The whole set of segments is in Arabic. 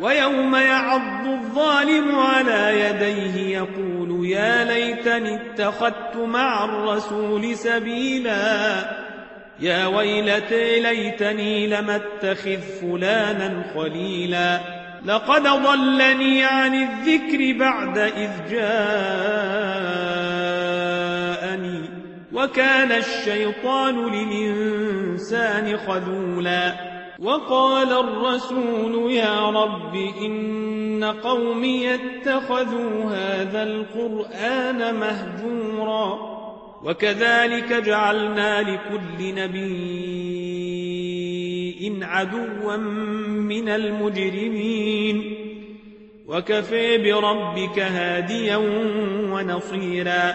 ويوم يعض الظالم على يديه يقول يا ليتني اتخذت مع الرسول سبيلا. يا ويلتي ليتني لم اتخذ فلانا خليلا. لقد ضلني عن الذكر بعد إذ جاءني. وكان الشيطان للإنسان خذولا. وقال الرسول يا رب إن قومي اتخذوا هذا القرآن مهجورا وكذلك جعلنا لكل نبي عدوا من المجرمين وكفى بربك هاديا ونصيرا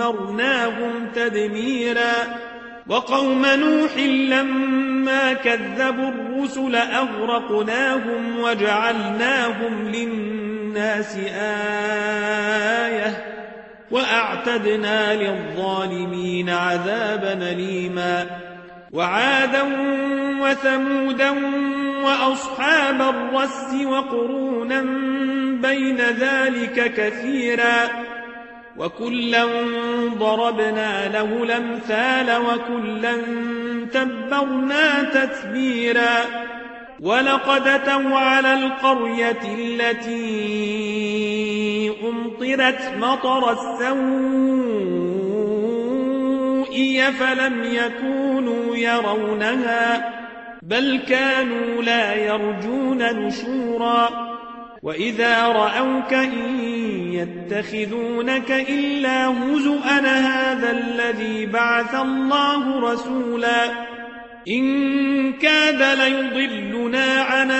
فدمرناهم تدميرا وقوم نوح لما كذبوا الرسل أغرقناهم وجعلناهم للناس آية وأعتدنا للظالمين عذابا أليما وعادا وثمودا وأصحاب الرس وقرونا بين ذلك كثيرا وكلا ضربنا له الأمثال وكلا تبرنا تتبيرا ولقد أتوا على القرية التي أمطرت مطر السوء فلم يكونوا يرونها بل كانوا لا يرجون نشورا وإذا رأوك إن يتخذونك إلا هزؤا هذا الذي بعث الله رسولا. إن كاد ليضلنا عن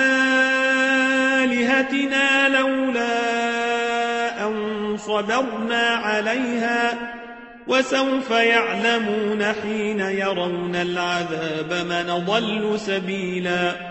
آلهتنا لولا أن صبرنا عليها. وسوف يعلمون حين يرون العذاب من ضل سبيلا.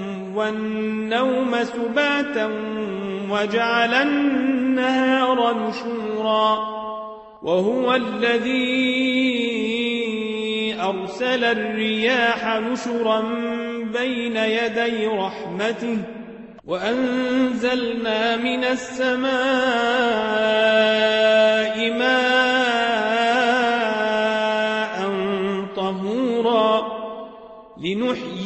والنوم سباتا وجعل النهار نشورا وهو الذي أرسل الرياح نشرا بين يدي رحمته وأنزلنا من السماء ماء طهورا لنحيي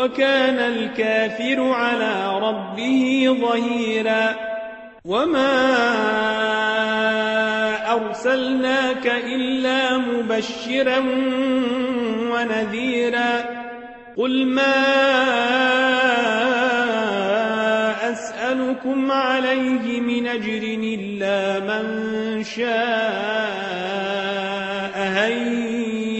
وكان الكافر على ربه ظهيرا. وما أرسلناك إلا مبشرا ونذيرا. قل ما أسألكم عليه من أجر إلا من شاء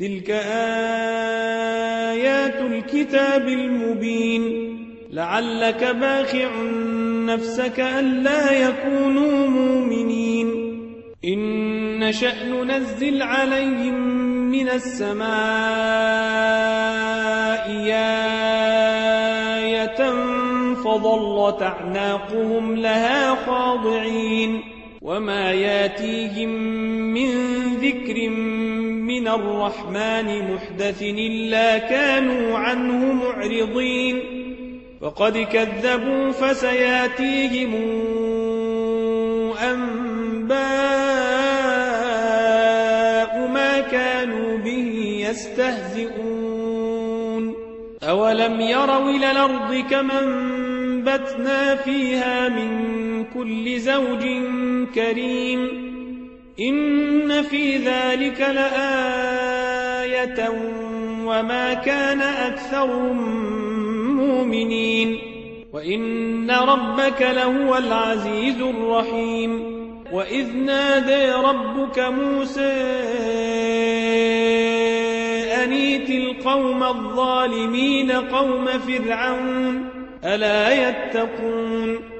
تلك آيات الكتاب المبين. لعلك باخع نفسك ألا يكونوا مؤمنين. إن نشأ ننزل عليهم من السماء آية فظلت أعناقهم لها خاضعين. وما ياتيهم من ذكر من الرحمن محدث إلا كانوا عنه معرضين. وقد كذبوا فسياتيهم أنباء ما كانوا به يستهزئون. أولم يروا إلى الأرض كما انبتنا فيها من كل زوج كريم. إن في ذلك لآية وما كان أكثرهم مؤمنين وإن ربك لهو العزيز الرحيم وإذ نادى ربك موسى أنيت القوم الظالمين قوم فرعون ألا يتقون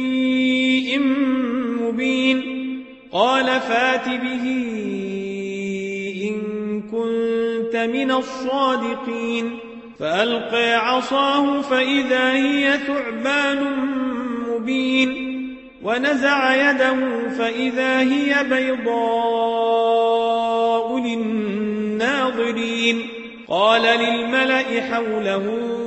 مبين. قال فات به إن كنت من الصادقين. فألقى عصاه فإذا هي ثعبان مبين. ونزع يده فإذا هي بيضاء للناظرين. قال للملأ حوله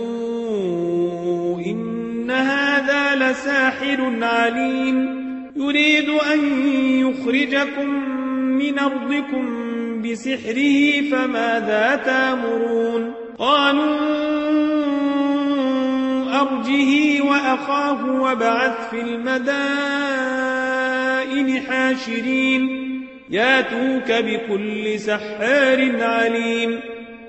هذا لساحر عليم. يريد أن يخرجكم من أرضكم بسحره فماذا تأمرون؟ قالوا أرجه وأخاه وبعث في المدائن حاشرين. ياتوك بكل سحار عليم.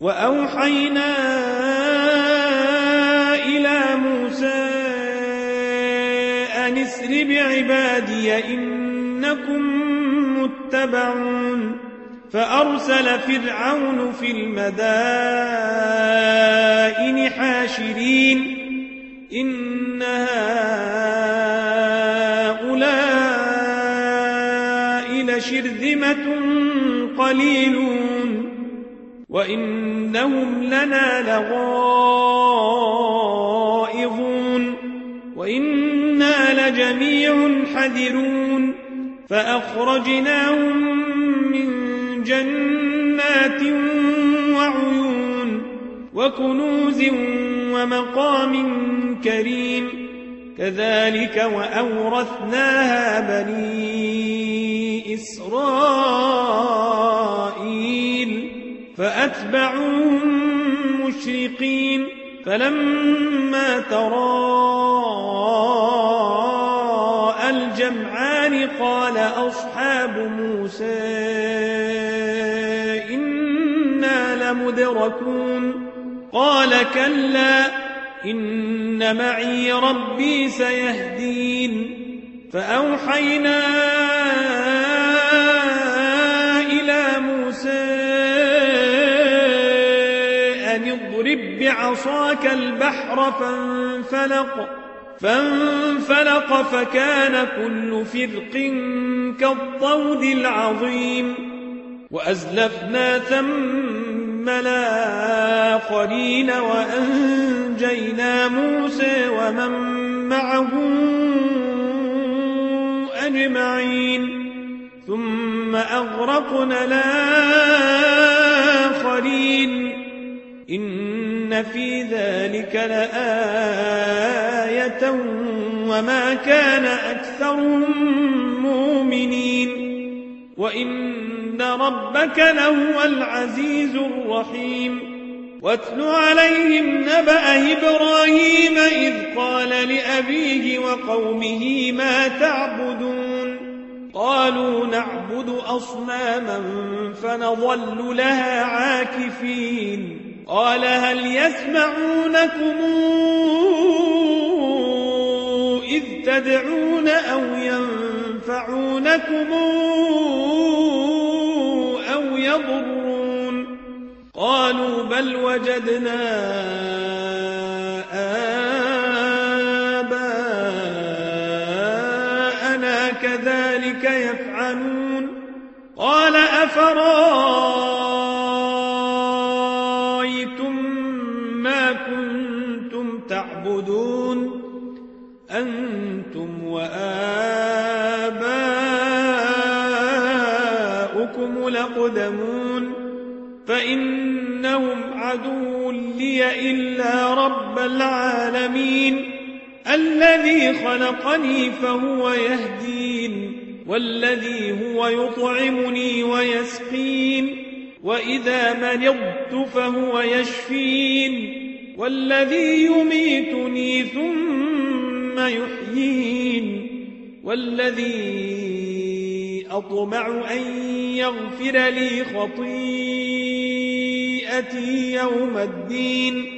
وأوحينا إلى موسى أن اسر بعبادي إنكم متبعون فأرسل فرعون في المدائن حاشرين إن هؤلاء لشرذمة قليلون وإنهم لنا لغائظون وإنا لجميع حذرون فأخرجناهم من جنات وعيون وكنوز ومقام كريم كذلك وأورثناها بني إسرائيل. فأتبعوهم مشرقين فلما تراءى الجمعان قال أصحاب موسى إنا لمدركون قال كلا إن معي ربي سيهدين فأوحينا بعصاك البحر فانفلق فانفلق فكان كل فرق كالطود العظيم. وأزلفنا ثم الآخرين وأنجينا موسى ومن معه أجمعين. ثم أغرقنا الآخرين إن في ذلك لآية وما كان أكثرهم مؤمنين وإن ربك لهو العزيز الرحيم واتل عليهم نبأ إبراهيم إذ قال لأبيه وقومه ما تعبدون قالوا نعبد أصناما فنظل لها عاكفين قال هل يسمعونكم إذ تدعون أو ينفعونكم أو يضرون؟ قالوا بل وجدنا العالمين الذي خلقني فهو يهدين والذي هو يطعمني ويسقين وإذا مرضت فهو يشفين والذي يميتني ثم يحيين والذي أطمع أن يغفر لي خطيئتي يوم الدين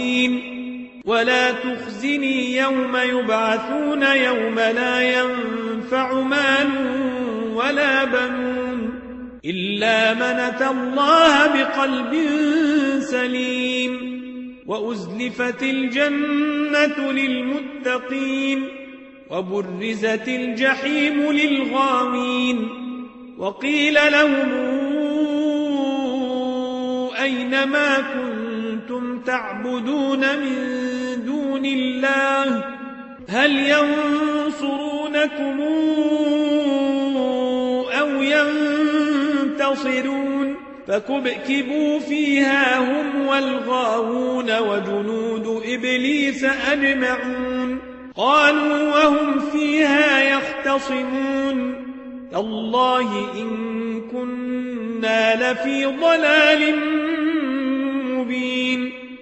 ولا تخزني يوم يبعثون يوم لا ينفع مال ولا بنون إلا من أتى الله بقلب سليم وأزلفت الجنة للمتقين وبرزت الجحيم للغاوين وقيل لهم أين ما كنتم تعبدون من دون الله هل ينصرونكم أو ينتصرون فكبكبوا فيها هم والغاوون وجنود إبليس أجمعون قالوا وهم فيها يختصمون تالله إن كنا لفي ضلال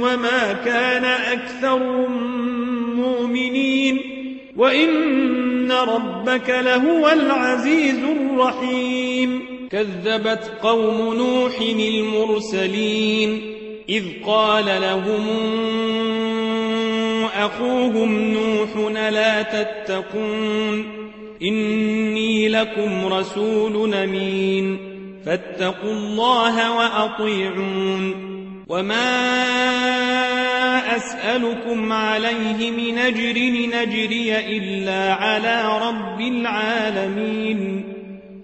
وما كان أكثر مؤمنين وإن ربك لهو العزيز الرحيم كذبت قوم نوح المرسلين إذ قال لهم أخوهم نوح لا تتقون إني لكم رسول أمين فاتقوا الله وأطيعون وما أسألكم عليه من أجر نجري إلا على رب العالمين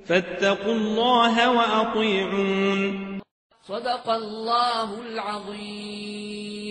فاتقوا الله وأطيعون صدق الله العظيم